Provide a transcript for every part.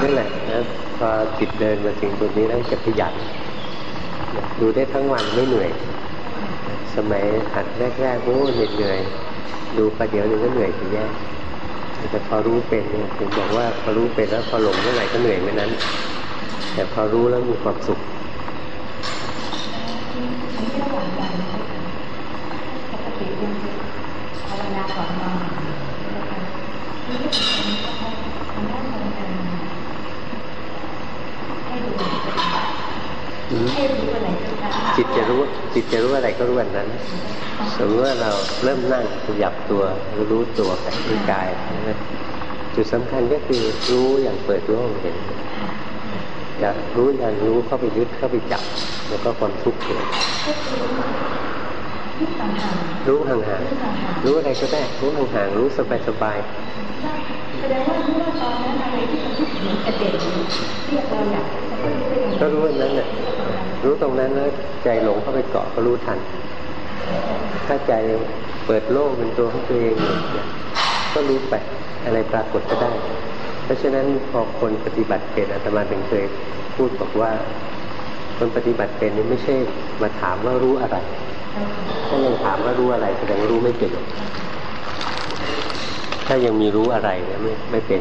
นั่นแหละนะพอจิตเดินมาถึงจุดนี้แล้วจะขยันดูได้ทั้งวันไม่เหนื่อย สมัยหัดแรกๆโอ้เหนื่อยดูประเดี๋ยวหนึ่งก็เหนื่อยถึงแย่แต่พอรู้เป็นเนี่ยถึงบอกว่าพอรู้เป็นแล้วพอหลงเมื่อไหร่ก็เหนื่อยเมื่อนั้น แต่พอรู้แล้วมีความสุขจิตจะรู้ จะรู้อะไรก็รู้อันนั้น สมมติว่าเราเริ่มนั่งขยับตัวรู้ตัวกับร่างกายจุดสำคัญก็คือรู้อย่างเปิดโล่งเห็นจะรู้อย่างรู้เข้าไปยึดเข้าไปจับ แล้วก็ความทุกข์เกิดรู้ห่างๆ รู้อะไรก็ได้ รู้ห่างๆ รู้สบายๆแสดงว่ารู้ว่าตอนนั้นอะไรที่มันทุกข์เหมือนกระเด็นเรียกเราอยาก ก็รู้นั้นแหละรู้ตรงนั้นแล้วใจหลงเข้าไปเกาะก็รู้ทัน ถ้าใจเปิดโลกเป็นตัวของตัวเองก็รู้ไปอะไรปรากฏก็ได้ เพราะฉะนั้นพอคนปฏิบัติเป็นอาตมาเป็นเคยพูดบอกว่า คนปฏิบัติเป็นนี่ไม่ใช่มาถามว่ารู้อะไร ถ้ายังถามว่ารู้อะไรแสดงว่ารู้ไม่เป็นถ้ายังมีรู้อะไรเนี่ยไม่ไม่เป็น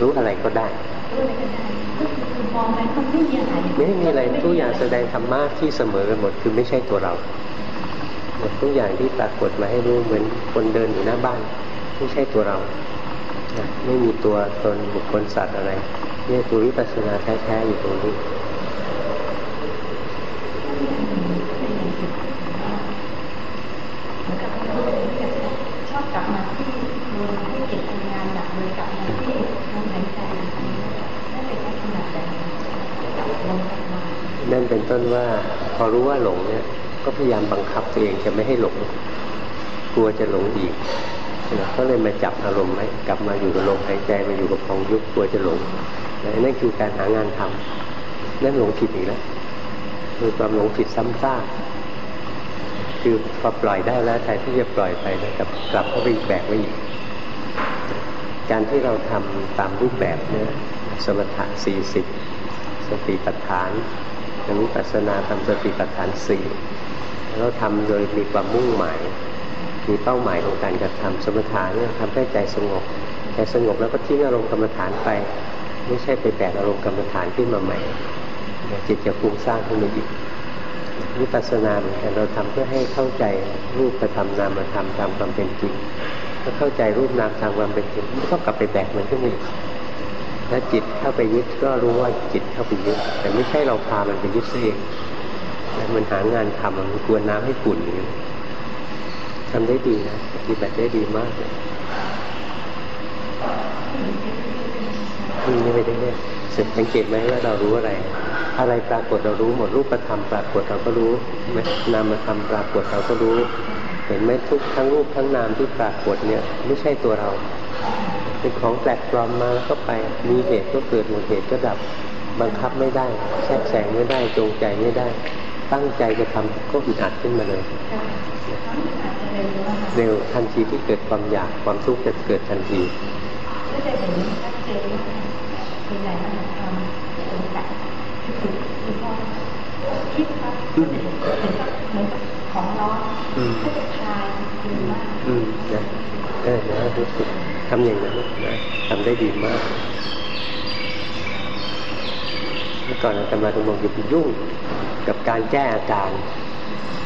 รู้อะไรก็ได้ มองไปมันไม่มีอะไรไม่มีอะไรทุกอย่างแสดงธรรมะที่เสมอกันหมดคือไม่ใช่ตัวเราทุกอย่างที่ปรากฏมาให้รู้เหมือนคนเดินอยู่หน้าบ้านไม่ใช่ตัวเราไม่มีตัวตนบุคคลสัตว์อะไรนี่ตัววิปัสสนาแท้ๆอยู่ตรงนี้ชอบกลับมาที่ที่เก็บงานหนักเลยกลับมาที่ลมหายใจนั่น เป็นต้นว่า พอรู้ว่าหลงเนี่ยก็พยายามบังคับตัวเองจะไม่ให้หลง กลัวจะหลงอีกก็เลยมาจับอารมณ์ไว้กลับมาอยู่กับลมหายใจมาอยู่กับพองยุบกลัวจะหลงนั่นคือการหางานทำนั่นหลงผิดอีกแล้วคือความหลงผิดซ้ำซากคือพอปล่อยได้แล้วแทนที่จะปล่อยไปนะกับกลับเข้าไปอีกแบบไว้อีก การที่เราทำตามรูปแบบเนี่ยสมถะสี่สิบสติปัฏฐาน อย่างนี้ปัสนาทำสติปัฏฐานสี่แล้วทำโดยมีความมุ่งหมาย มีเป้าหมายของการกระทำสมถะเนี่ยทำให้ใจสงบใจสงบแล้วก็ทิ้งอารมณ์กรรมฐานไป ไม่ใช่ไปแบกอารมณ์กรรมฐานขึ้นมาใหม่จิตจะฟุ้งซ่านขึ้นมาอีกวิปัสสนาเหมือนกันเราทำเพื่อให้เข้าใจรูปธรรมนามธรรมตามความเป็นจริงถ้าเข้าใจรูปนามตามความเป็นจริงก็กลับไปแบกมันขึ้นมาอีก ถ้าจิตเข้าไปยึดก็รู้ว่าจิตเข้าไปยึด แต่ไม่ใช่เราพามันไปยึดเองมันหางานทำมันกวนน้ำให้ขุ่นอย่างนี้ทำได้ดีนะปฏิบัติได้ดีมากเลยนี่ไม่ได้เลยสังเกตไหมว่าเรารู้อะไร อะไรปรากฏเรารู้หมดรูปธรรมปรากฏเราก็รู้ไหมนามธรรมปรากฏเราก็รู้ เห็นไหมทุกทั้งรูปทั้งนามที่ปรากฏเนี่ย ไม่ใช่ตัวเรา เป็นของแปลกปลอมมาแล้วก็ไป มีเหตุก็เกิดหมดเหตุก็ดับ บังคับไม่ได้ แทรกแซงไม่ได้ จงใจไม่ได้ ตั้งใจจะทำก็อึดอัดขึ้นมาเลยเร็วทันทีที่เกิดความอยากความทุกข์จะเกิดทันทีก็จะเห็นชัดเจนเป็นไหนมันทำสงสัยคือพอคิดว่าเหมือนกับของร้อนก็จะคลายดีมากอืมนะเออนะรู้สึก ทำอย่างนั้นนะทำได้ดีมากเมื่อก่อนอาตมาต้องบอกอย่าไปยุ่งกับการแก้อาการ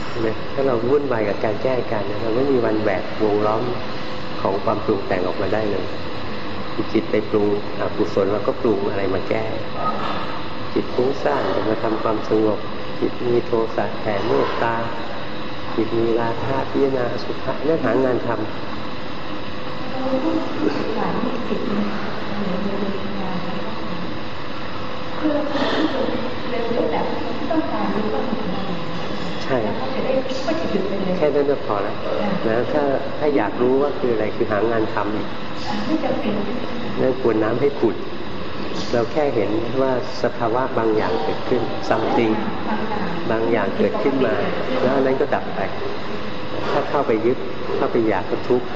ใช่ไหมถ้าเราวุ่นวายกับการแก้อาการเราไม่มีวันแหวกวงล้อมของความปรุงแต่งออกมาได้เลยจิตไปปรุงอกุศลแล้วก็ปรุงอะไรมาแก้ จิตฟุ้งซ่านจะมาทำความสงบ จิตมีโทสะแผ่เมตตาจิตมีราคะพิจารณาสุภาษนั่นหางานทำ ใช่แค่นั้นก็พอแล้วนะถ้าถ้าอยากรู้ว่าคืออะไรคือหางานทำอีกนั่นควรน้ำให้ขุดเราแค่เห็นว่าสภาวะบางอย่างเกิดขึ้นซัมติงบางอย่างเกิดขึ้นมา แล้วนั้นก็ดับไป ถ้าเข้าไปยึดเข้าไปอยากก็ทุกข์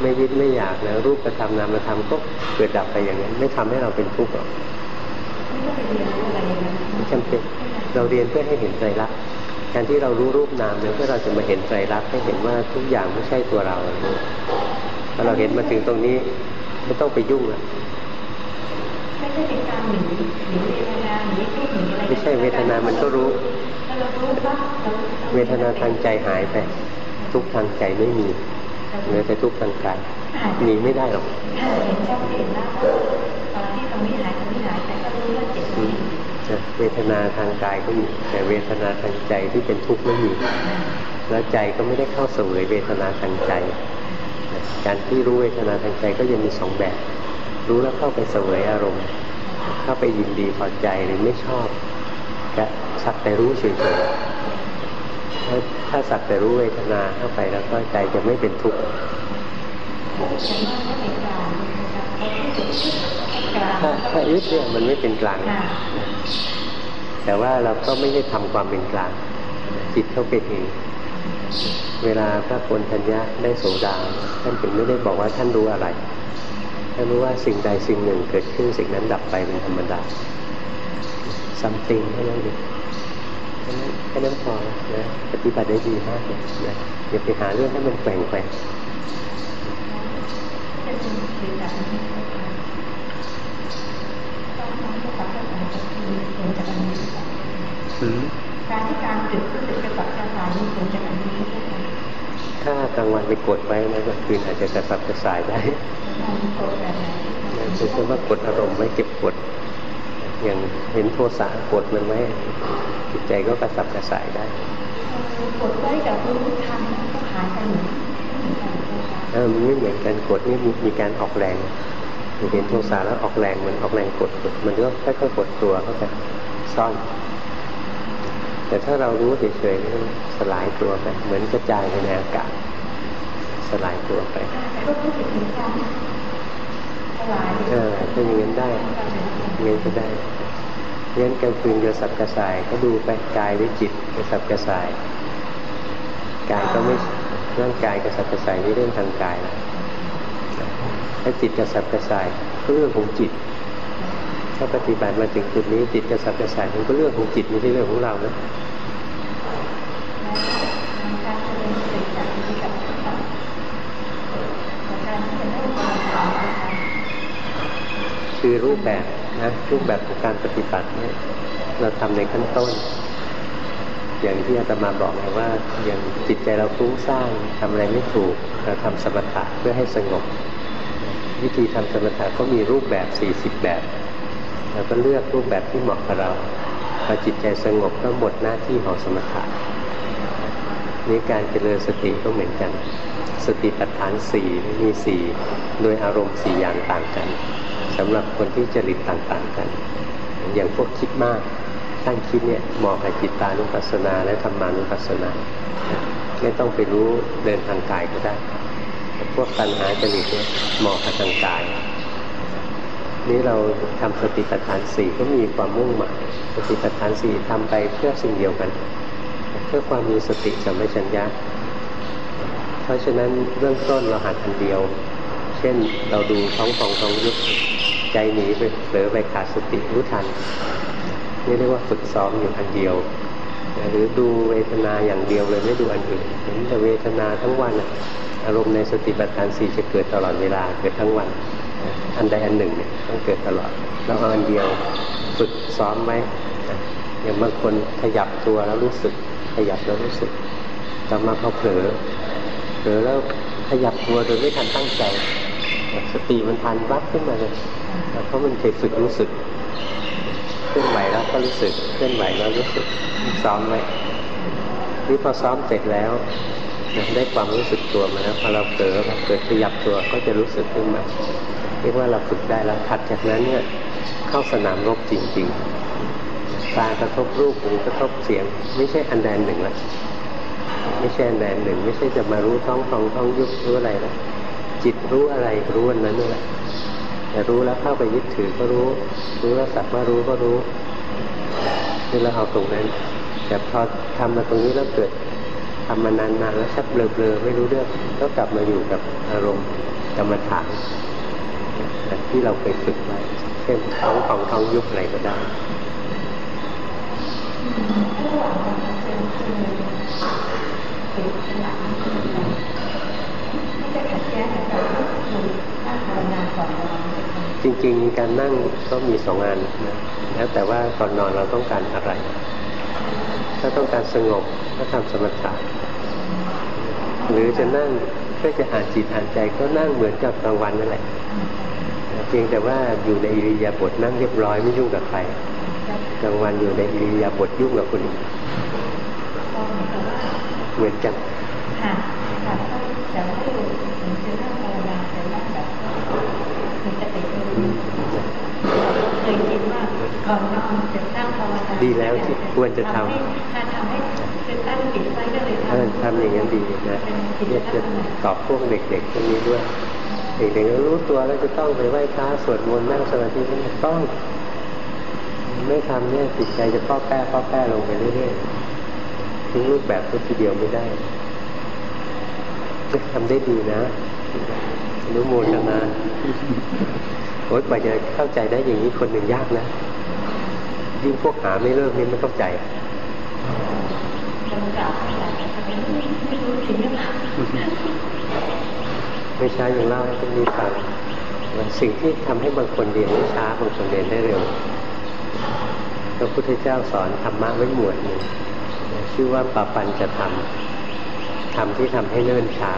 ไม่ยึดไม่อยากนะรูปธรรมนามธรรมก็เกิดดับไปอย่างนั้น ไม่ทำให้เราเป็นทุกข์หรอกไม่จำเป็นเราเรียนเพื่อให้เห็นใจรักการที่เรารู้รูปนามเนี่ยเพื่อเราจะมาเห็นใจรักให้เห็นว่าทุกอย่างไม่ใช่ตัวเราพอเราเห็นมาถึงตรงนี้ไม่ต้องไปยุ่งแล้วไม่ใช่เป็นการหนีหนีเวทนาหนีทุกข์หนีอะไรไม่ใช่เวทนามันก็รู้เวทนาทางใจหายไปทุกทางใจไม่มี เหลือแต่ทุกทางกายหนีไม่ได้หรอกเห็นชัดเจนแล้วตอนที่ตรงนี้หายตรงนี้หายแต่ก็รู้ว่าเจ็บเวทนาทางกายก็มีแต่เวทนาทางใจที่เป็นทุกข์ไม่มี แล้วใจก็ไม่ได้เข้าเสวยเวทนาทางใจการที่รู้เวทนาทางใจก็ยังมีสองแบบ รู้แล้วเข้าไปเสวยอารมณ์ เข้าไปยินดีพอใจหรือไม่ชอบก็สักแต่รู้เฉยๆ ถ้าถ้าสักแต่รู้เวทนาเข้าไปแล้วก็ใจจะไม่เป็นทุกข์ถ้าถ้ายึดเนี่ยมันไม่เป็นกลาง แต่ว่าเราก็ไม่ได้ทำความเป็นกลาง จิตเขาเป็นเองเวลาพระคนทัญญะได้โสดาท่านถึงไม่ได้บอกว่าท่านรู้อะไรท่านรู้ว่าสิ่งใดสิ่งหนึ่งเกิดขึ้นสิ่งนั้นดับไปเป็นธรรมดาซัมติงเท่านั้นเอง แค่นั้นพอนะปฏิบัติได้ดีมากเลยนะอย่าไปหาเรื่องให้มันแปลงไปการที่การจุดรู้สึกกระสับกระส่ายนี่ผลจากอันนี้ถ้ากลางวันไปกดไว้นะกลางคืนอาจจะกระสับกระส่ายได้คือเรียกว่ากดอารมณ์ไว้เก็บกด อย่างเห็นโทสะกดมันไว้จิตใจก็กระสับกระส่ายได้กดไว้กับรู้ทันก็หายไปเหมือนเออมันไม่เหมือนกันกดนี่มีการออกแรงเห็นโทสะแล้วออกแรงมันออกแรงกดกดมันก็ค่อยๆกดตัวเข้าไปซ่อน แต่ถ้าเรารู้เฉยๆสลายตัวไปเหมือนกระจายไปในอากาศสลายตัวไปเอ อถ้าอย่างนั้นได้เงี้ยก็ได้งั้นกลางคืนจะสับกระสายก็ดูไปกายหรือจิตจะสับกระสายกายก็ไม่ร่างกายกระสับกระสายนี่เรื่องทางกายนะถ้าจิตกระสับกระส่ายก็เรื่องของจิต ถ้าปฏิบัติมาถึงจุดนี้จิตกระสับกระส่ายมันก็เรื่องของจิตไม่ใช่เรื่องของเรานะเล่าความจริง คือรูปแบบนะรูปแบบของการปฏิบัติเนี่ยเราทำในขั้นต้น อย่างที่อาตมาบอกไงว่าอย่างจิตใจเราฟุ้งซ่านทำอะไรไม่ถูกเราทำสมถะเพื่อให้สงบ วิธีทำสมถะก็มีรูปแบบ 40 แบบเราก็เลือกรูปแบบที่เหมาะกับเราพอจิตใจสงบก็หมดหน้าที่ของสมถะนี่การเจริญสติก็เหมือนกัน สติปัฏฐานสี่มีสี่โดยอารมณ์สี่อย่างต่างกัน สำหรับคนที่จริตต่างๆกัน อย่างพวกคิดมากตั้งคิดเนี่ยเหมาะกับจิตตานุปัสสนาและธรรมานุปัสสนาไม่ต้องไปรู้เดินทางกายก็ได้พวกตัณหาจริตเนี่ยเหมาะกับทางกาย นี้เราทำสติปัฏฐานสี่ก็มีความมุ่งหมายสติปัฏฐานสี่ทำไปเพื่อสิ่งเดียวกัน เพื่อความมีสติสัมปชัญญะเพราะฉะนั้นเรื่องต้นเราหัดอันเดียว เช่น เราดูท้องฟองท้องยุบใจหนีไปเผลอไปขาดสติรู้ทันนี่เรียกว่าฝึกซ้อมอยู่อันเดียว หรือดูเวทนาอย่างเดียวเลยไม่ดูอันอื่นเห็นแต่เวทนาทั้งวันอารมณ์ในสติปัฏฐานสี่จะเกิดตลอดเวลาเกิดทั้งวัน อันใดอันหนึ่งเนี่ยต้องเกิดตลอดเราเอาอันเดียวฝึกซ้อมไว้อย่างบางคนขยับตัวแล้วรู้สึกขยับแล้วรู้สึกต่อมาเขาเผลอเผลอแล้วขยับตัวโดยไม่ทันตั้งใจ สติมันทันวับขึ้นมาเลยเพราะมันเคยฝึกรู้สึกเคลื่อนไหวแล้วก็รู้สึกเคลื่อนไหวแล้วรู้สึกซ้อมไว้นี่พอซ้อมเสร็จแล้วได้ความรู้สึกตัวมาแล้วพอเราเผลอเกิดขยับตัวก็จะรู้สึกขึ้นมาเรียกว่าเราฝึกได้แล้วถัดจากนั้นเนี่ยเข้าสนามรบจริง ๆ ตากระทบรูปหูกระทบเสียง ไม่ใช่อันใดหนึ่งละไม่ใช่อันใดหนึ่ง ไม่ใช่จะมารู้ท้องฟองท้องยุบรู้อะไรนะ จิตรู้อะไรรู้อันนั้นนี่แหละแต่รู้แล้วเข้าไปยึดถือก็รู้ รู้แล้วสักว่ารู้ก็รู้นี่เราเอาตรงนั้น แต่พอทำมาตรงนี้แล้วเกิดทำมานานๆแล้วชักเบลอๆไม่รู้เรื่องก็กลับมาอยู่กับอารมณ์กรรมฐานที่เราเคยฝึกไว้เช่นท้องของท้องยุบอะไรก็ได้ จริงๆ การนั่งก็มีสองงานนะแล้วแต่ว่าก่อนนอนเราต้องการอะไร ถ้าต้องการสงบก็ทำสมถะหรือจะนั่งเพื่อจะอ่านจิตอ่านใจก็นั่งเหมือนกับกลางวันนั่นแหละเพียงแต่ว่าอยู่ในอิริยาบถนั่งเรียบร้อยไม่ยุ่งกับใครกลางวันอยู่ในอิริยาบถยุ่งกับคนอื่นเหมือนกันค่ะค่ะแต่ว่า จะนั่งภาวนาจะนั่งแบบมีสติเคยคิดว่าก่อนนอนจะนั่งภาวนาดีแล้วที่ควรจะทำทำให้จะตั้งจิตไว้ก็เลยทำทำอย่างนั้นดีนะเนี่ยจะตอบพวกเด็กๆพวกนี้ด้วยเด็กๆรู้ตัวแล้วจะต้องไปไหว้พระสวดมนต์นั่งสมาธิไม่ต้อง ไม่ทำเนี่ยจิตใจจะป้อแป้ป้อแป้ลงไปเรื่อยๆทิ้งรูปแบบก็ทีเดียวไม่ได้จะ ทำได้ดีนะรู้โมทนาโอ๊ยกว่าจะเข้าใจได้อย่างนี้คนหนึ่งยากนะยิ่งพวกหาไม่เลิกนี่ไม่เข้าใจไม่ช้าอย่างเล่าให้ทุกนี้ฟังสิ่งที่ทำให้บางคนเรียนได้ช้าบางคนเรียนได้เร็วพระพุทธเจ้าสอนธรรมะไว้หมวดหนึ่งชื่อว่าปปัญจะทำ ทำที่ทำให้เนิ่นช้า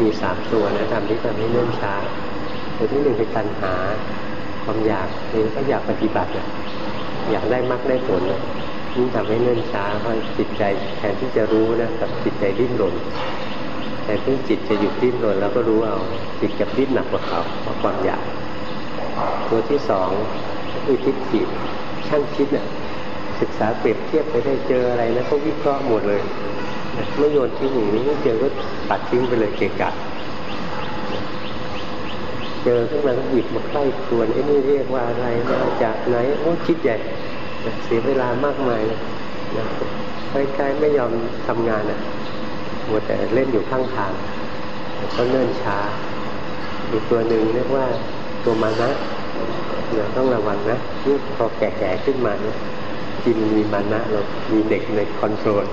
มีสามตัวนะทำที่ทำให้เนิ่นช้า ตัวที่หนึ่งเป็นตัณหาความอยากนี่ก็อยากปฏิบัตินะอยากได้มรรคได้ผลนี่ทำให้เนิ่นช้าเพราะจิตใจแทนที่จะรู้นะกับจิตใจดิ้นรนแต่ที่จิตจะหยุดดิ้นรนแล้วก็รู้เอาจิตกับดิ้นหนักกว่าเขาเพราะความอยาก ตัวที่สองคือทิฏฐิช่างคิดเนี่ยศึกษาเปรียบเทียบไปได้เจออะไรนะเขาวิเคราะห์หมดเลย ไม่โยนทิ้งอย่างนี้เจอก็ตัดทิ้งไปเลยเกะกะเจอขึ้นมาก็หยิบมาใกล้ควรไอ้นี่เรียกว่าอะไรมาจากไหนโอ้คิดใหญ่เสียเวลามากมายนะคล้ายๆไม่ยอมทำงานอะมัวแต่เล่นอยู่ข้างทางก็เนิ่นช้าอีกตัวหนึ่งเรียกว่าตัวมานะเนี่ยต้องระวังนะนี่พอแก่ๆขึ้นมาเนี่ย จินมีมานะเรามีเด็กในคอนโทรล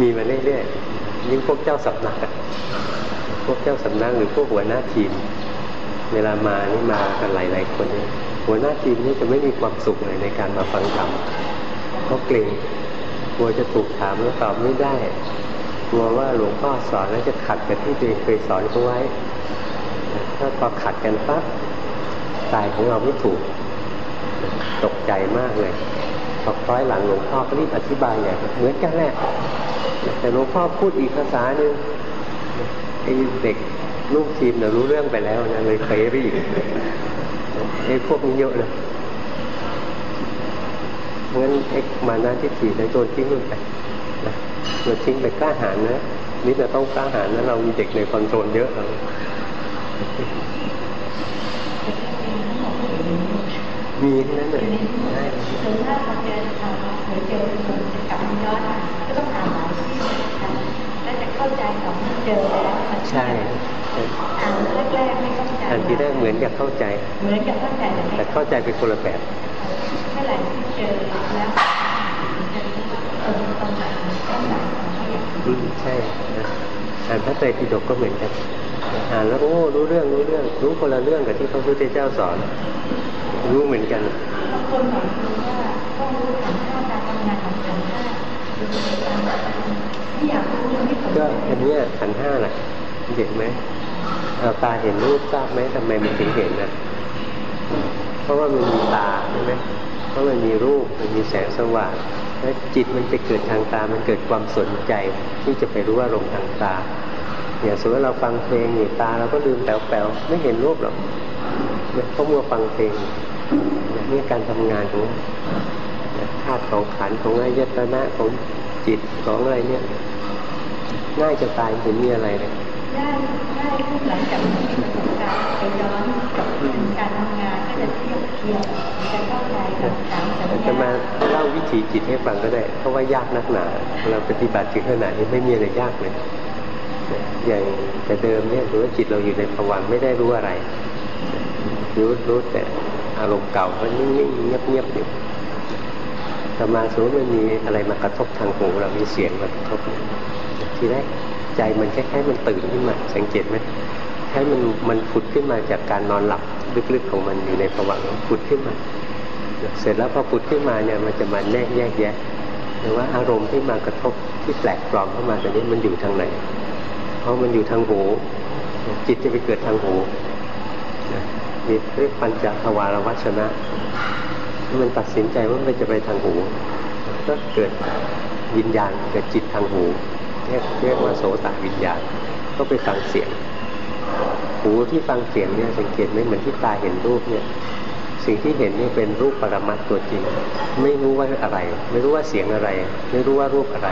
มีมาเรื่อยๆยิ่งพวกเจ้าสำนักพวกเจ้าสำนักหรือพวกหัวหน้าทีม เวลามานี่มากันหลายๆคนเนี่ยหัวหน้าทีมนี่จะไม่มีความสุขเลยในการมาฟังธรรมเขาเกรงกลัวจะถูกถามแล้วตอบไม่ได้กลัวว่าหลวงพ่อสอนแล้วจะขัดกับที่ตัวเองเคยสอนเขาไว้ ถ้าพอขัดกันปั๊บตายของเราไม่ถูก ตกใจมากเลยพอคล้อยหลังหลวงพ่อก็รีบอธิบายอย่างเหมือนกันแหละแต่หลวงพ่อพูดอีกภาษาหนึ่งไอ้เด็กลูกทีมเนี่ยรู้เรื่องไปแล้วนะเลยเฟรีบไอ้พวกนี้เยอะเลยงั้นเอ็กมานาที่ถี่ในโดนทิ้งลงไปนะโดนทิ้งไปกล้าหาญนะนี่เราต้องกล้าหาญนะเรามีเด็กในคอนโทรลเยอะเรา มีทั้งนั้นเลยคือถ้าเราเจอหรือเจอคนกลับมาย้อนก็ต้องถามหลายที่แล้วจะเข้าใจของที่เจอแล้วใช่อ่านแรกๆไม่เข้าใจอ่านทีแรกเหมือนกับเข้าใจ เหมือนกับเข้าใจ แต่เข้าใจเป็นคนละแบบเมื่อไหร่ที่เจอแล้วเออตรงไหนต้องไหนใช่อ่านพระไตรปิฎกก็เหมือนกันอ่านแล้วโอ้รู้เรื่องรู้เรื่องรู้คนละเรื่องกับที่พระพุทธเจ้าสอน รู้เหมือนกันบางคนบอกว่าต้องรู้ขันธ์ห้าการทำงานของขันธ์ห้าไม่อยากรู้เรื่องที่ก็อันนี้ขันห้าแหละเห็นไหมเอาตาเห็นรูปทราบไหมทำไมมันถึงเห็นนะเพราะว่ามันมีตาใช่ไหมเพราะมันมีรูปมันมีแสงสว่างแล้วจิตมันไปเกิดทางตา มันเกิดความสนใจที่จะไปรู้ว่าลมทางตาอย่างสมมติเราฟังเพลงอยู่ตาเราก็ลืมแป๋วๆไม่เห็นรูปหรอก เพรามัวฟังเพลงนี่การทำงานของธาตุของขันของอายตนะของจิตของอะไรเนี่ยง่ายจะตายเห็นมีอะไรเลยได้ได้หลังจากที่การไปย้อนกับการทำงานก็จะเทียบเทียบจะเข้าใจกับสามสัญญาจะมาเล่าวิถีจิตให้ฟังก็ได้เพราะว่ายากนักหนา เราปฏิบัติถึงขนาดนี้ไม่มีอะไรยากเลยอย่างแต่เดิมเนี่ยรือว่าจิตเราอยู่ในภวังไม่ได้รู้อะไร รู้รู้แต่อารมณ์เก่าก็นิ่งๆเงียบๆอยู่ต่อมาสมมติมันมีอะไรมากระทบทางหูเรามีเสียงมากระทบ ทีแรกใจมันแค่ๆมันตื่นขึ้นมาสังเกตไหมให้มันมันผุดขึ้นมาจากการนอนหลับลึกๆของมันอยู่ในภวังผุดขึ้นมา เสร็จแล้วพอผุดขึ้นมาเนี่ยมันจะมาแนกแยกแยะหรือว่าอารมณ์ที่มากระทบที่แปลกปลอมเข้ามาตอนนี้มันอยู่ทางไหน เพราะมันอยู่ทางหูจิตจะไปเกิดทางหู นี่เรียกปัญจทวารวัชนะมันตัดสินใจว่ามันจะไปทางหู ก็เกิดวิญญาณเกิดจิตทางหูเรียกเรียกว่าโสตวิญญาณก็ไปฟังเสียง หูที่ฟังเสียงเนี่ยสังเกตไหมเหมือนที่ตาเห็นรูปเนี่ยสิ่งที่เห็นนี่เป็นรูปปรมัตตัวจริง ไม่รู้ว่าอะไร ไม่รู้ว่าเสียงอะไร ไม่รู้ว่ารูปอะไร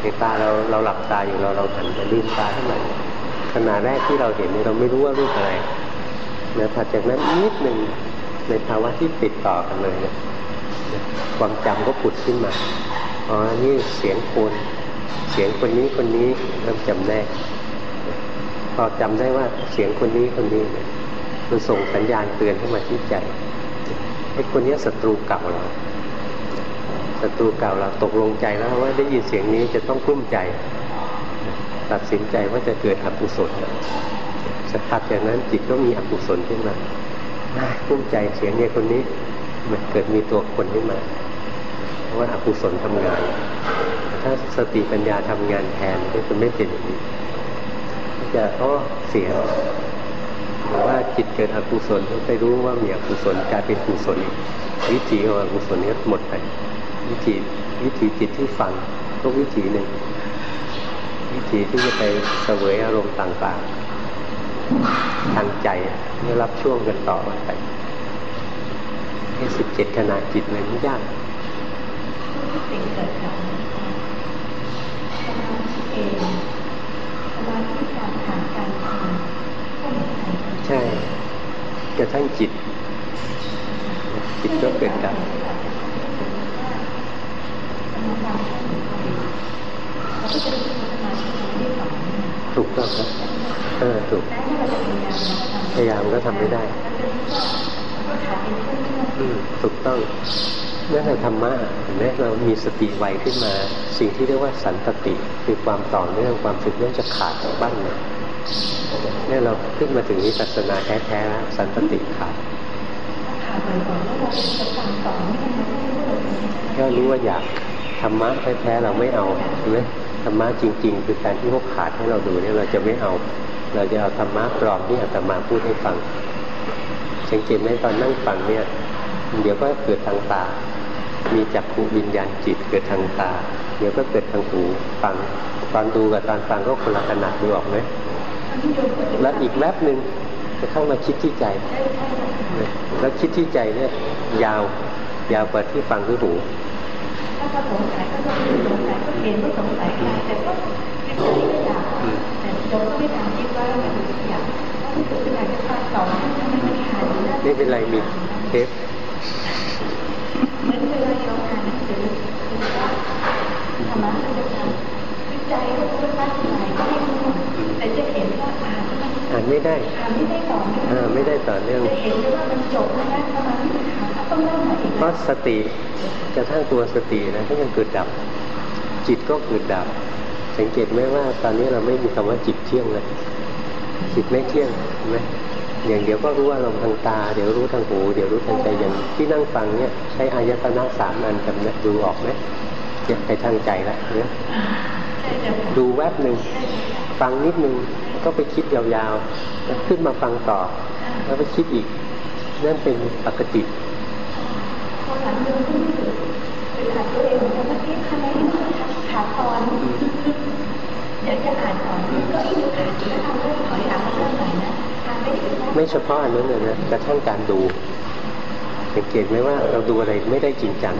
ในตาเราเราหลับตาอยู่เราเราหันไปลืมตาขึ้นมาขณะแรกที่เราเห็นนี่เราไม่รู้ว่ารูปอะไร นะถัดจากนั้นนิดหนึ่งในภาวะที่ติดต่อกันเลยนี่ยความจำก็ผุดขึ้นมาอ๋อนี่เสียงคนเสียงคนนี้คนนี้เริ่มจำแนกพอจำได้ว่าเสียงคนนี้คนนี้มันส่งสัญญาณเตือนเข้ามาที่ใจไอ้คนนี้ศัตรูเก่าเราศัตรูเก่าเราตกลงใจแล้วว่าได้ยินเสียงนี้จะต้องกลุ้มใจ ตัดสินใจว่าจะเกิดอกุศล สักพักจากนั้นจิตก็มีอกุศลขึ้นมากลุ้มใจเสียงเนี่ยคนนี้มันเกิดมีตัวคนขึ้นมาเพราะว่าอกุศลทำงาน ถ้าสติปัญญาทำงานแทนก็จะไม่เป็นอย่างนี้จะอ๋อเสียหรือว่าจิตเกิดอกุศลไปรู้ว่ามีอกุศลกลายเป็นกุศลวิถีของอกุศลนี้หมดไปวิถีวิถีจิตที่ฟังก็วิถีหนึ่งวิถีที่จะไปเสวยอารมณ์ต่าง ๆ ทางใจเมื่อรับช่วงกันต่อไปแค่สิบเจ็ดขนาดจิตเลยไม่ยากสิ่งเกิดกับสมาธิเองสมาธิการผ่านการทำใช่กระทั่งจิต จิตก็เกิดดับถูกต้องครับ เออถูกพยายามก็ทำไม่ได้ถูกต้องนั่นแหละธรรมะเห็นไหมเรามีสติไวขึ้นมา สิ่งที่เรียกว่าสันตติคือความต่อเนื่องความฝึกเนื่องจะขาดจากบ้านเลยนี่ยเราขึ้นมาถึงวิปัสสนาแท้ๆแล้วสันตติขาดก็รู้ว่าอยากธรรมะแท้ๆเราไม่เอาใช่ไหม ธรรมะจริง ๆ คือการที่พวกขาดให้เราดูเนี่ยเราจะไม่เอา เราจะเอาธรรมะปลอมที่อาตมาพูดให้ฟัง สังเกตไหมตอนนั่งฟังเนี่ย เดี๋ยวก็เกิดทางตา มีจักขุวิญญาณจิตเกิดทางตา เดี๋ยวก็เกิดทางหูฟัง ตอนดูกับตอนฟังก็คนละขนาดดูออกไหมแล้วอีกแวบหนึ่งจะเข้ามาคิดที่ใจ แล้วคิดที่ใจเนี่ยยาวยาวกว่าที่ฟังที่หูถ้าก็สงสัยก็ต้อห็นก็สงสัยแต่ก็ไม่ได้วยากถ้าที่สุดอยากจะฟังต่อมันไม่หายไม่เป็นไรมีเทปเหมือนเวลาเราอ่านหนังสือคือว่าธรรมะมันจะทำวิจัยก็รู้ว่าไหนก็ให้รู้แต่จะเห็นว่าอ่านอ่านไม่ได้อ่านไม่ได้ต่อเนื่องไม่ได้ต่อเนื่องจะเห็นว่ามันจบแล้วนะประมาณนี้ต้องเริ่มใหม่เพราะสติกระทั่งตัวสตินะก็ยังเกิดดับ จิตก็เกิดดับ สังเกตไหมว่า ตอนนี้เราไม่มีคำว่าจิตเที่ยงเลยจิตไม่เที่ยงไหมอย่างเดี๋ยวก็รู้ว่าลมทางตา เดี๋ยวรู้ทางหู เดี๋ยวรู้ทางใจอย่างที่นั่งฟังเนี่ยใช้อายตนะสามอันจำดูออกไหมไปทางใจแล้วเนี่ยดูแวบหนึ่งฟังนิดนึง ก็ไปคิดยาวๆแล้วขึ้นมาฟังต่อ แล้วไปคิดอีกนั่นเป็นปกติพอหลังเดินขึ้นเป็นอ่านตัวเองเหมือนกันเมื่อกี้ทำไมขาตอนอยากจะอ่านก่อนก็อีกขาดแล้วทำเรื่องถอยหลังเรื่องไหนนะทำไม่ถึงไม่เฉพาะอันนั้นเลยนะกระทั่งการดูสังเกตไหมว่าเราดูอะไรไม่ได้จริงจัง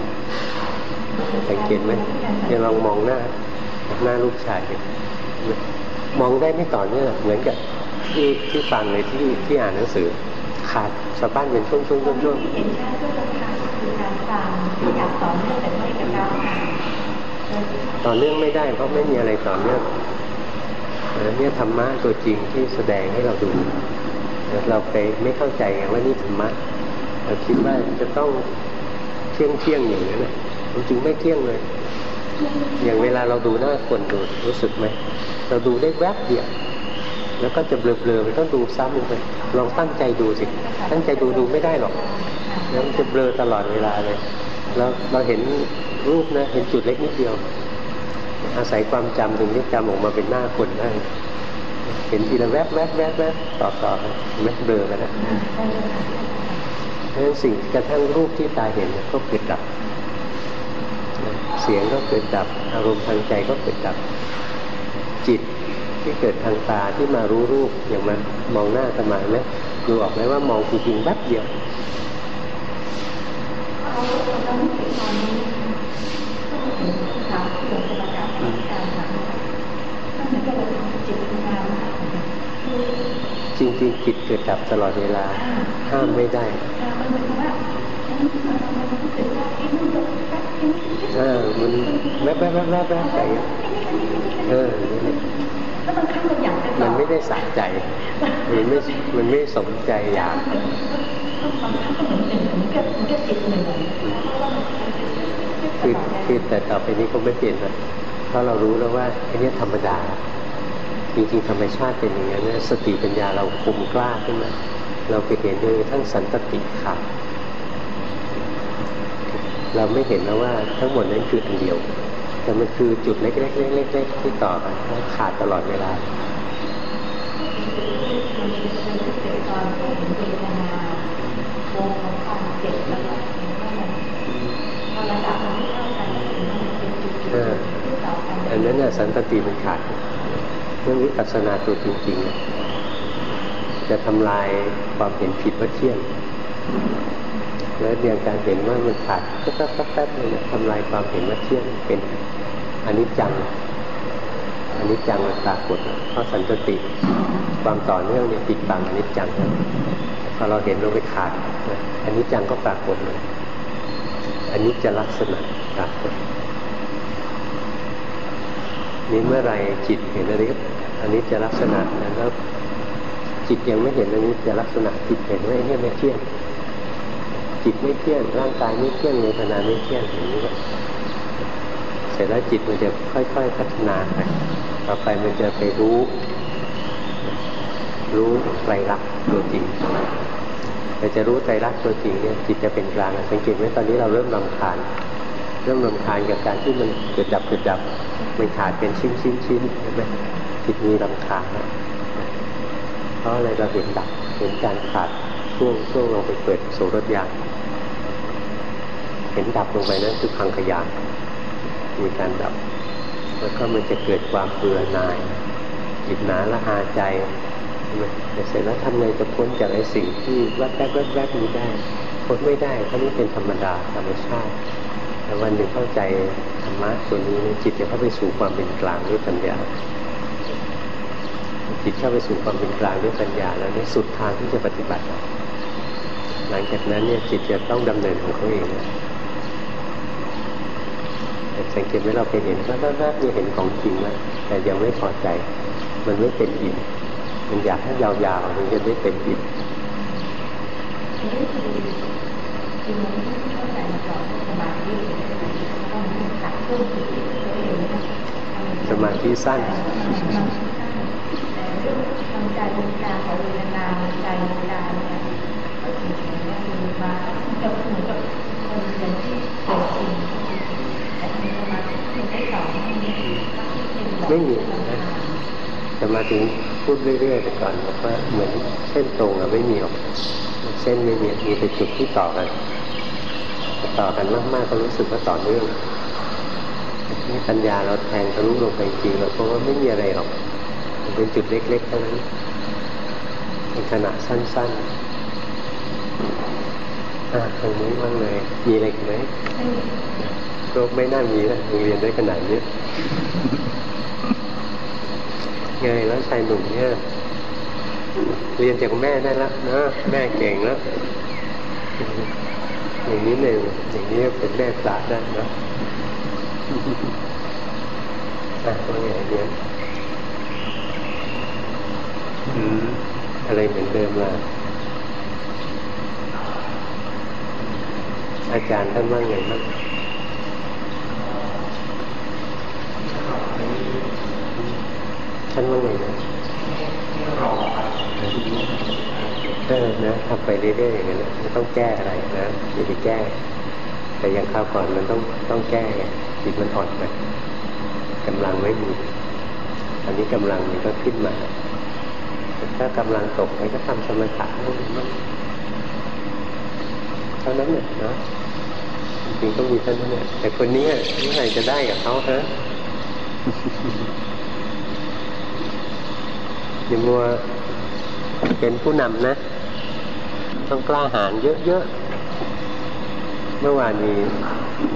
สังเกตไหมยังลองมองหน้าหน้าลูกชาย มองได้ไม่ต่อเนื่องเหมือนกับที่ที่ฟังเลยที่ที่อ่านหนังสือขาดสะบั้นเป็นช่วงช่วงช่วงช่วงต่อเนื่องไม่ได้เพราะไม่มีอะไรต่อเนื่องเนี่ยธรรมะตัวจริงที่แสดงให้เราดูเราไปไม่เข้าใจไงว่านี่ธรรมะเราคิดว่าจะต้องเที่ยงเที่ยงอย่างนี้นะจริงไม่เที่ยงเลย อย่างเวลาเราดูหน้าคนดูรู้สึกไหม เราดูได้แวบเดียวแล้วก็จะเบลอๆมันต้องดูซ้ำลงไปลองตั้งใจดูสิ ตั้งใจดูดูไม่ได้หรอกแล้วมันจะเบลอตลอดเวลาเลยเราเราเห็นรูปนะเห็นจุดเล็กนิดเดียว อาศัยความจำตรงนี้จำออกมาเป็นหน้าคนได้เห็นทีละแวบแวบแวบแวบต่อต่อไม่เบลอไปนะเพราะฉะนั้นสิ่งกระทั่งรูปที่ตาเห็นก็เกิดดับ เสียงก็เกิดดับ อารมณ์ทางใจก็เกิดดับ จิตที่เกิดทางตาที่มารู้รูปอย่างมันมองหน้าสมาไหมดูออกไหมว่ามองจริงๆแวบเดียวจริงๆจิตเกิดดับตลอดเวลาห้ามไม่ได้เออมันแวบแวบแวบแวบแวบไป เออมันไม่ได้สะใจ มันไม่ มันไม่สมใจอยากคือคือแต่ต่อไปนี้ก็ไม่เปลี่ยนนะเพราะเรารู้แล้วว่าอันนี้ธรรมดา จริงๆธรรมชาติเป็นอย่างนี้นสติปัญญาเราคุมกล้าขึ้นมาเราไปเห็นด้วยทั้งสันตติขาดเราไม่เห็นแล้วว่าทั้งหมดนั้นคืออันเดียว แต่มันคือจุดเล็กๆเล็กๆที่ต่อกันขาดตลอดเวลาอันนั้นน่ะสันตติมันขาดเรื่องวิปัสสนาตัวจริงๆจะทำลายความเห็นผิดว่าเที่ยง แล้วเรียนการเห็นว่ามันขาดก็แป๊บแป๊บเลยทำลายความเห็นว่าเที่ยงเป็นอันิจจังอันิจจังมันปรากฏเพราะสันติความต่อเนื่องเนี่ยปิดบังอันิจจังพอเราเห็นเราไปขาดอันนี้จังก็ปรากฏเลยอันนี้จะลักษณะปรากฏนี้เมื่อไรจิตเห็นอะไรก็อันนี้จะลักษณะแล้วจิตยังไม่เห็นอันนี้จะลักษณะจิตเห็นว่าไอ้นี่ไม่เที่ยง จิตไม่เที่ยงร่างกายไม่เที่ยงเวทนาไม่เที่ยงอย่างนี้เสร็จแล้วจิตมันจะค่อย ๆ พัฒนาไปต่อไปมันจะไปรู้ รู้ไตรลักษณ์ตัวจริงแต่จะรู้ไตรลักษณ์ตัวจริงเนี่ยจิตจะเป็นกลางสังเกตไหมตอนนี้เราเริ่มลำคาญเริ่มลำคาญกับการที่มันเกิดดับเกิดดับมันขาดเป็นชิ้นชิ้นชิ้นใช่ไหมจิตมีลำคาญเพราะอะไรเราเห็นดับเห็นการขาด ช่วงช่วงลงไปเปิดโสรถยางเห็นดับลงไปนั่นคือพังขยานมีการดับ แล้วก็มันจะเกิดความเบื่อหน่ายจิตหนาละอาใจแต่เสร็จแล้วทำไงจะพ้นจากไอ้สิ่งที่แวบแวบแวบแวบนี้ได้พ้นไม่ได้เพราะนี่เป็นธรรมดาธรรมชาติแต่วันหนึ่งเข้าใจธรรมะตัวนี้จิตจะเข้าไปสู่ความเป็นกลางด้วยปัญญา จิตเข้าไปสู่ความเป็นกลางด้วยปัญญา แล้วนี่สุดทางที่จะปฏิบัติ หลังจากนั้นเนี่ยจิตจะต้องดำเนินของเขาเองสังเกตไหมเราไปเห็นก็น่าจะเห็นของจริงแล้วแต่ยังไม่พอใจ มันไม่เป็นอิ่มมันอยากให้ยาวๆมันจะได้เต็มอิ่มสมาธิสั้นใจเป็นกางขอเวทนาใจเป็นกางเนี่ยก็ถึงมาจะเหมือนกับคนเรียนที่เกิดจริง ไม่มีนะจะมาถึงพูดเรื่อยๆไปก่อนว่าเหมือนเส้นตรงอะไม่มีหรอกเส้นไม่มีมีแต่จุดที่ต่อกัน ต่อกันมากๆก็รู้สึกว่าต่อเนื่องนี่ปัญญาเราแทงทะลุลงไปจริงเราเพราะว่าไม่มีอะไรหรอก เป็นจุดเล็กๆเท่านั้นเป็นขณะสั้น ๆ ตรงนี้บ้างเลยมีอะไรไหมก็ไม่น่ามีนะโรงเรียนได้ขนาดนี้ไงแล้วชายหนุ่มเนี่ยเรียนจากแม่ได้แล้วนะแม่เก่งแล้วอย่างนี้หนึ่งอย่างนี้เป็นแม่พระได้นะอะว่าไงเนี่ยอืมอะไรเหมือนเดิมล่ะ อาจารย์ท่านว่าไงบ้างท่านว่าไงนะเออนะทำไปเรื่อยๆอย่างนั้นไม่ต้องแก้อะไรนะอย่าไปแก้ แต่อย่างคราวก่อนมันต้องต้องแก้จิตมันอ่อนไปกำลังไม่มีอันนี้กำลังมันก็ขึ้นมา ถ้ากำลังตกไปก็ทำสมถะให้มันมาก เท่านั้นเนี่ยนะจริงต้องมีเท่านั้นเนี่ยแต่คนนี้เมื่อไหร่จะได้กับเขาฮะอย่ามัวเป็นผู้นำนะ ต้องกล้าหาญเยอะๆ เมื่อวานมี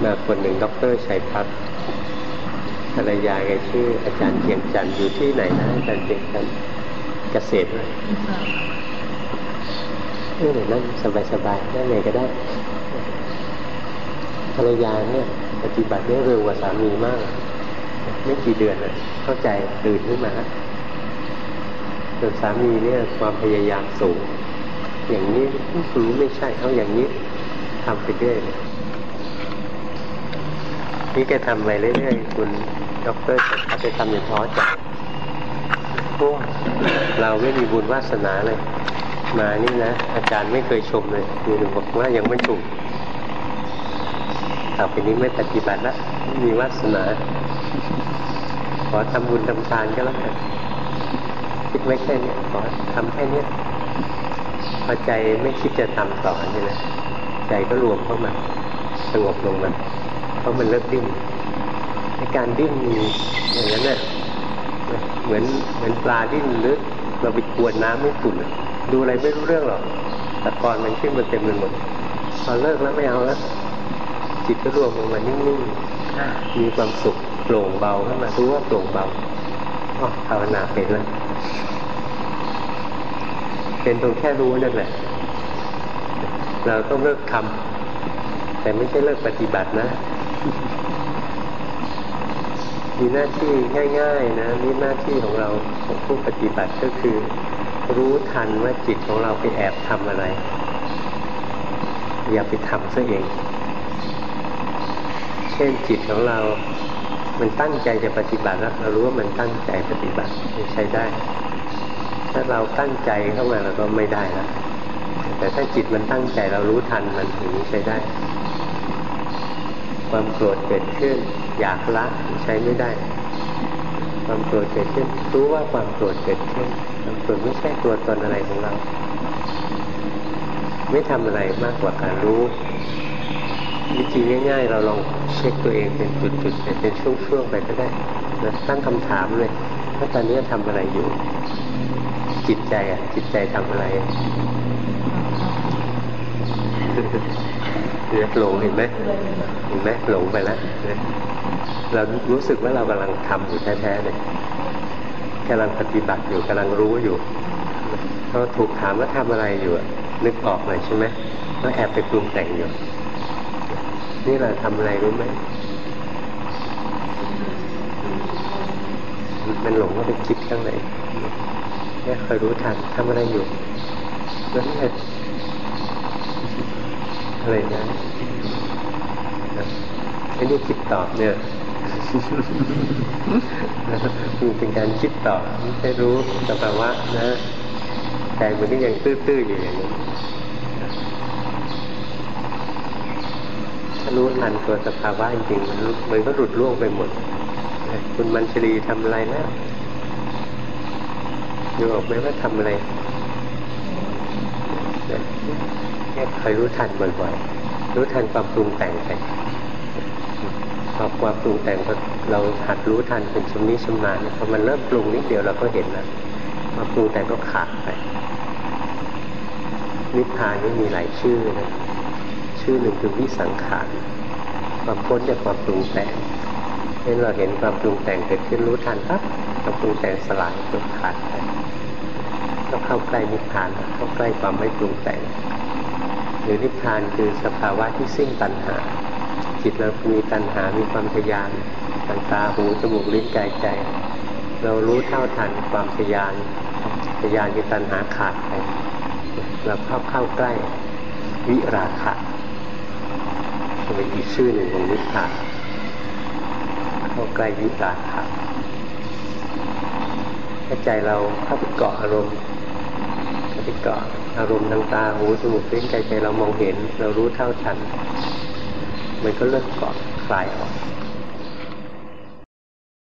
มาคนหนึ่งด็อกเตอร์ชัยพัฒน์ภรรยาแกชื่ออาจารย์เกียงจันทร์อยู่ที่ไหนนะอาจารย์เกียงจันทร์เกษตร เลยเออนั่งสบายๆนั่งไหนก็ได้ภรรยาเนี่ยปฏิบัติได้เร็วกว่าสามีมาก ไม่กี่เดือนนะเข้าใจตื่นขึ้นมาส่วนสามีเนี่ยความพยายามสูง อย่างนี้รู้ไม่ใช่เอาอย่างนี้ทำไปเรื่อยนี่แกทำไปเรื่อยๆคุณด็อกเตอร์จะไปทำอย่างท้อใจพวกเราไม่มีบุญวาสนาเลย มานี่นะ อาจารย์ไม่เคยชมเลยมีหนึ่งบอกว่ายังไม่ถูกต่อไปนี้ไม่ปฏิบัติละมีวาสนาขอทำบุญทำทานก็แล้วกันคิดไว้แค่นี้ขอทำแค่นี้พอใจไม่คิดจะทำต่อนี่นะใจก็รวมเข้ามาสงบลงมาเพราะมันเลิกดิ้นในการดิ้นอย่างนั้นเนี่ยเหมือนเหมือนปลาดิ้นหรือเราไปกวนน้ำไม่ขุ่น ดูอะไรไม่รู้เรื่องหรอกแต่ก่อนมันขึ้นมาเต็มไปหมดพอเลิกแล้วไม่เอาแล้วจิตก็รวมลงมานิ่งๆมีความสุขโปร่งเบาขึ้นมารู้ว่าโปร่งเบาอ๋อภาวนาเป็นแล้วเป็นตรงแค่รู้นั่นแหละ เราต้องเลิกทำแต่ไม่ใช่เลิกปฏิบัตินะ มีหน้าที่ง่าย ๆ นะนี่หน้าที่ของเราของผู้ปฏิบัติก็คือ รู้ทันว่าจิตของเราไปแอบทำอะไร อย่าไปทำซะเอง เช่นจิตของเรา มันตั้งใจจะปฏิบัติแล้วเรารู้ว่ามันตั้งใจปฏิบัติใช้ได้ ถ้าเราตั้งใจเข้ามาเราก็ไม่ได้แล้วแต่ถ้าจิตมันตั้งใจเรารู้ทันมันถึงใช้ได้ ความโกรธเกิดขึ้น อยากละใช้ไม่ได้ ความโกรธเกิดขึ้น รู้ว่าความโกรธเกิดขึ้น ความโกไม่ใช่ตัวตนอะไรของเรา ไม่ทำอะไรมากกว่าการรู้ วิธีง่าย ๆ เราลองเช็คตัวเองเป็นจุดๆเป็นช่วงๆไปก็ได้นะตั้งคำถามเลยว่าตอนนี้ทำอะไรอยู่ จิตใจอะ จิตใจทำอะไรเรียกหลงเห็นไหมเห็นไหมหลงไปแล้วเรารู้สึกว่าเรากำลังทำอยู่แท้ๆเลย กำลังปฏิบัติอยู่กำลังรู้อยู่เราถูกถามว่าทำอะไรอยู่นึกออกเลยใช่ไหมว่าแอบไปปรุงแต่งอยู่ นี่เราทำอะไรรู้ไหมมันหลงก็ไปคิดข้างในแค่คอยรู้ทันทำอะไรอยู่นั่นแหละอะไรนะไอ้นี่คิดตอบเนี่ย มันเป็นการคิดตอบไม่ใช่รู้สภาวะนะใจมันก็ยังตื้อๆอยู่อย่างนี้รู้ทันตัวสภาวะจริงๆมันมันก็หลุดล่วงไปหมด คุณมัญชรีทำอะไรนะดูออกไหมว่าทำอะไรแค่คอยรู้ทันบ่อยๆ รู้ทันความปรุงแต่งไป พอความปรุงแต่งเราหัดรู้ทันเป็นชำนิชำนาญพอมันเริ่มปรุงนิดเดียวเราก็เห็นแล้วควาปรุงแต่งก็ขาดไปนิพพานนี่มีหลายชื่อนะชื่อหนึ่งคือวิสังขารความพ้นจากความปรุงแต่งเช่นเราเห็นความปรุงแต่งเกิดขึ้นรู้ทันปั๊บความปรุงแต่งสลายก็ขาดไปก็เข้าใกล้นิพพานเข้าใกล้ความไม่ปรุงแต่ง หรือนิพพานคือสภาวะที่สิ้นตัณหา จิตเรามีตัณหา มีความทยานทางตา หู จมูก ลิ้น กาย ใจ เรารู้เท่าทันความทยาน ทยานคือตัณหาขาดไป เราเข้าเข้าใกล้วิราคะเป็นอีกชื่อหนึ่งของนิพพานเข้าใกล้วิราคะถ้าใจเราเข้าไปเกาะอารมณ์เข้าไปเกาะอารมณ์ทางตา หู จมูก ลิ้นใจใจ เรามองเห็น เรารู้เท่าทัน มันก็เลิกเกาะคลายออก